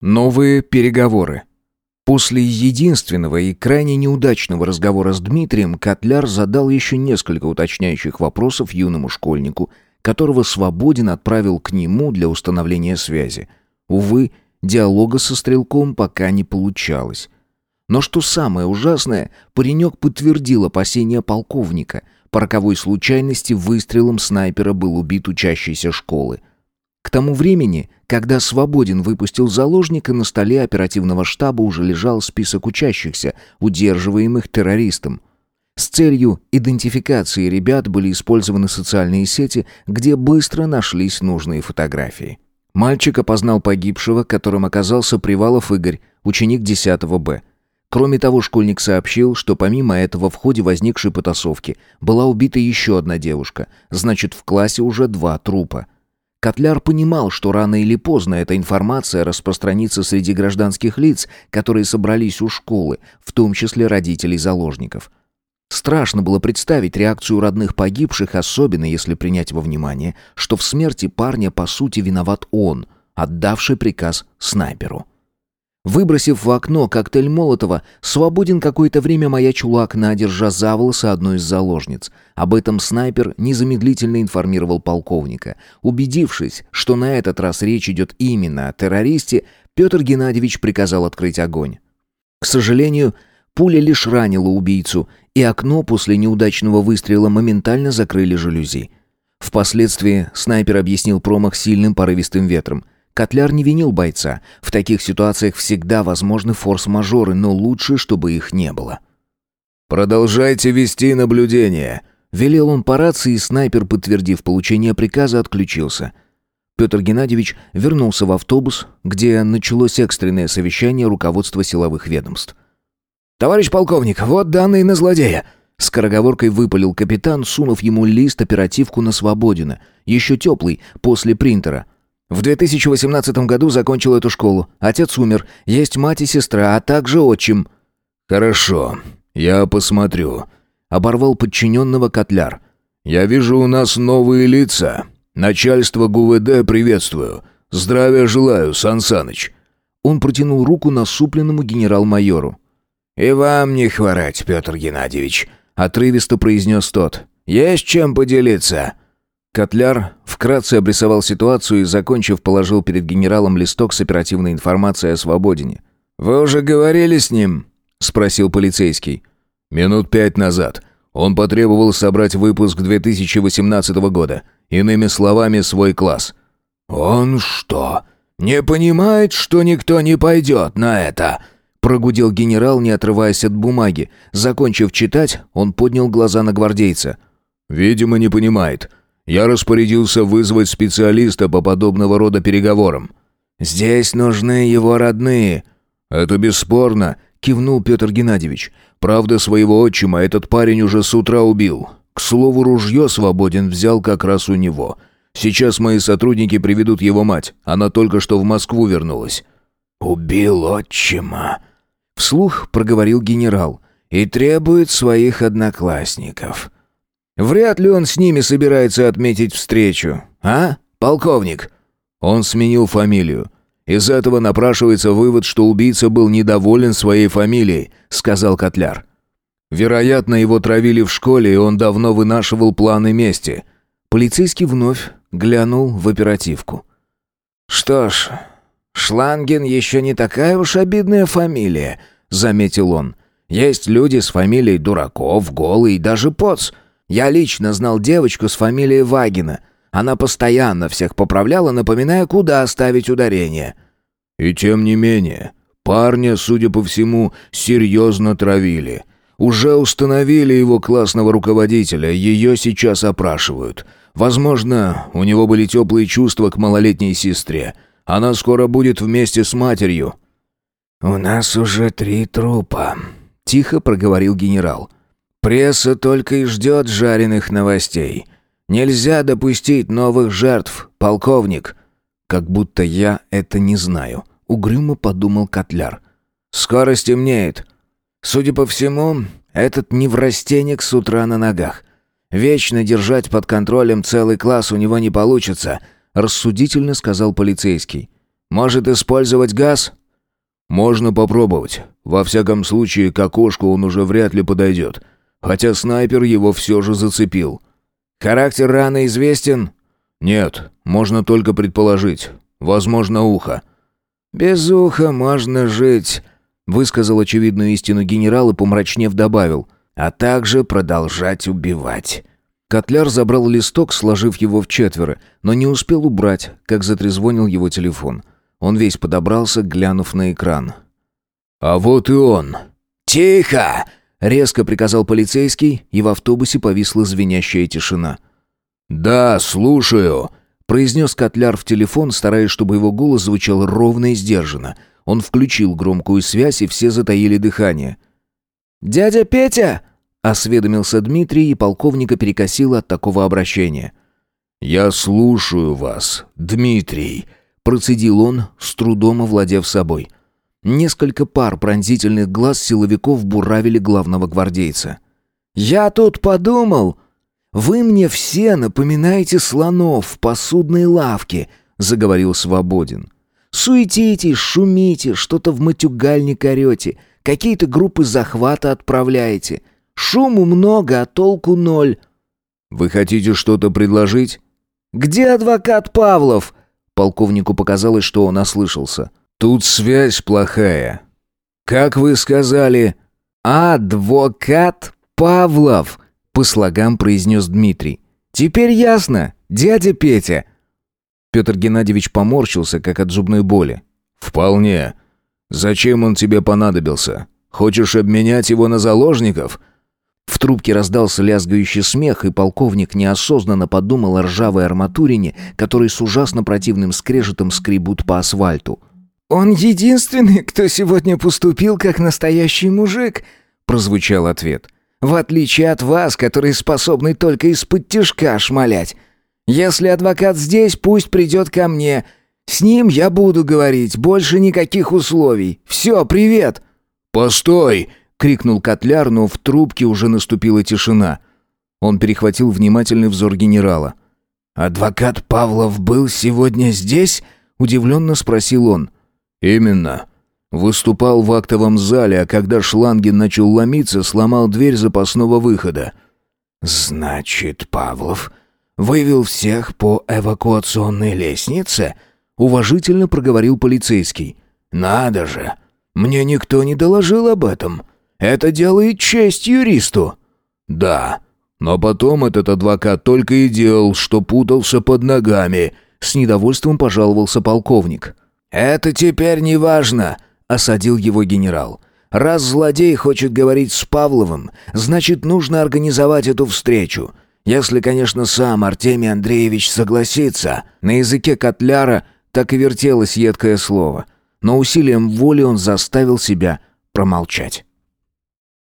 Новые переговоры. После единственного и крайне неудачного разговора с Дмитрием Котляр задал еще несколько уточняющих вопросов юному школьнику, которого Свободин отправил к нему для установления связи. Увы, диалога со стрелком пока не получалось. Но что самое ужасное, паренек подтвердил опасения полковника. По роковой случайности выстрелом снайпера был убит учащийся школы. К тому времени, когда Свободин выпустил заложника, на столе оперативного штаба уже лежал список учащихся, удерживаемых террористом. С целью идентификации ребят были использованы социальные сети, где быстро нашлись нужные фотографии. Мальчик опознал погибшего, которым оказался Привалов Игорь, ученик 10 Б. Кроме того, школьник сообщил, что помимо этого в ходе возникшей потасовки была убита еще одна девушка, значит в классе уже два трупа. Котляр понимал, что рано или поздно эта информация распространится среди гражданских лиц, которые собрались у школы, в том числе родителей заложников. Страшно было представить реакцию родных погибших, особенно если принять во внимание, что в смерти парня по сути виноват он, отдавший приказ снайперу. Выбросив в окно коктейль Молотова, свободен какое-то время маячил у окна, держа за волосы одну из заложниц. Об этом снайпер незамедлительно информировал полковника. Убедившись, что на этот раз речь идет именно о террористе, Петр Геннадьевич приказал открыть огонь. К сожалению, пуля лишь ранила убийцу, и окно после неудачного выстрела моментально закрыли жалюзи. Впоследствии снайпер объяснил промах сильным порывистым ветром – Котляр не винил бойца. В таких ситуациях всегда возможны форс-мажоры, но лучше, чтобы их не было. «Продолжайте вести наблюдение», — велел он по рации, и снайпер, подтвердив получение приказа, отключился. Петр Геннадьевич вернулся в автобус, где началось экстренное совещание руководства силовых ведомств. «Товарищ полковник, вот данные на злодея!» Скороговоркой выпалил капитан, сунув ему лист оперативку на Свободина, еще теплый, после принтера — в 2018 году закончил эту школу. Отец умер, есть мать и сестра, а также отчим». «Хорошо, я посмотрю», — оборвал подчиненного Котляр. «Я вижу у нас новые лица. Начальство ГУВД приветствую. Здравия желаю, Сан Саныч». Он протянул руку насупленному генерал-майору. «И вам не хворать, Петр Геннадьевич», — отрывисто произнес тот. «Есть чем поделиться». Котляр вкратце обрисовал ситуацию и, закончив, положил перед генералом листок с оперативной информацией о Свободине. «Вы уже говорили с ним?» — спросил полицейский. «Минут пять назад. Он потребовал собрать выпуск 2018 года. Иными словами, свой класс». «Он что, не понимает, что никто не пойдет на это?» Прогудел генерал, не отрываясь от бумаги. Закончив читать, он поднял глаза на гвардейца. «Видимо, не понимает. Я распорядился вызвать специалиста по подобного рода переговорам. Здесь нужны его родные. Это бесспорно, кивнул Петр Геннадьевич. Правда, своего отчима этот парень уже с утра убил. К слову, ружье свободен взял как раз у него. Сейчас мои сотрудники приведут его мать. Она только что в Москву вернулась. Убил отчима, вслух проговорил генерал. И требует своих одноклассников. Вряд ли он с ними собирается отметить встречу. А, полковник?» Он сменил фамилию. Из этого напрашивается вывод, что убийца был недоволен своей фамилией, сказал Котляр. Вероятно, его травили в школе, и он давно вынашивал планы мести. Полицейский вновь глянул в оперативку. «Что ж, Шланген еще не такая уж обидная фамилия», — заметил он. «Есть люди с фамилией Дураков, Голый и даже Поц. Я лично знал девочку с фамилией Вагина. Она постоянно всех поправляла, напоминая, куда оставить ударение. И тем не менее, парня, судя по всему, серьезно травили. Уже установили его классного руководителя, ее сейчас опрашивают. Возможно, у него были теплые чувства к малолетней сестре. Она скоро будет вместе с матерью. «У нас уже три трупа», — тихо проговорил генерал. Пресса только и ждет жареных новостей. Нельзя допустить новых жертв, полковник. Как будто я это не знаю, угрюмо подумал Котляр. Скоро стемнеет. Судя по всему, этот неврастенник с утра на ногах. Вечно держать под контролем целый класс у него не получится, рассудительно сказал полицейский. Может использовать газ?» «Можно попробовать. Во всяком случае, к окошку он уже вряд ли подойдет. Хотя снайпер его все же зацепил». «Характер раны известен?» «Нет, можно только предположить. Возможно, ухо». «Без уха можно жить», — высказал очевидную истину генерал и, помрачнев, добавил, «а также продолжать убивать». Котляр забрал листок, сложив его в четверо, но не успел убрать, как затрезвонил его телефон. Он весь подобрался, глянув на экран. «А вот и он!» «Тихо!» — резко приказал полицейский, и в автобусе повисла звенящая тишина. «Да, слушаю», — произнес Котляр в телефон, стараясь, чтобы его голос звучал ровно и сдержанно. Он включил громкую связь, и все затаили дыхание. «Дядя Петя!» Осведомился Дмитрий, и полковника перекосило от такого обращения. «Я слушаю вас, Дмитрий», — процедил он, с трудом овладев собой. Несколько пар пронзительных глаз силовиков буравили главного гвардейца. «Я тут подумал. Вы мне все напоминаете слонов в посудной лавке», — заговорил Свободин. «Суетитесь, шумите, что-то в матюгальник орете, какие-то группы захвата отправляете». Шуму много, а толку ноль». «Вы хотите что-то предложить?» «Где адвокат Павлов?» Полковнику показалось, что он ослышался. «Тут связь плохая. Как вы сказали?» «Адвокат Павлов», — по слогам произнес Дмитрий. «Теперь ясно, дядя Петя». Петр Геннадьевич поморщился, как от зубной боли. «Вполне. Зачем он тебе понадобился? Хочешь обменять его на заложников?» В трубке раздался лязгающий смех, и полковник неосознанно подумал о ржавой арматурине, которой с ужасно противным скрежетом скребут по асфальту. «Он единственный, кто сегодня поступил как настоящий мужик», — прозвучал ответ. «В отличие от вас, которые способны только из-под тяжка шмалять. Если адвокат здесь, пусть придет ко мне. С ним я буду говорить, больше никаких условий. Все, привет!» «Постой!» — крикнул Котляр, но в трубке уже наступила тишина. Он перехватил внимательный взор генерала. «Адвокат Павлов был сегодня здесь?» — удивленно спросил он. «Именно. Выступал в актовом зале, а когда Шлангин начал ломиться, сломал дверь запасного выхода». «Значит, Павлов вывел всех по эвакуационной лестнице?» — уважительно проговорил полицейский. «Надо же! Мне никто не доложил об этом. Это делает честь юристу». «Да, но потом этот адвокат только и делал, что путался под ногами», — с недовольством пожаловался полковник. «Это теперь не важно», — осадил его генерал. «Раз злодей хочет говорить с Павловым, значит, нужно организовать эту встречу. Если, конечно, сам Артемий Андреевич согласится». На языке котляра так и вертелось едкое слово, но усилием воли он заставил себя промолчать.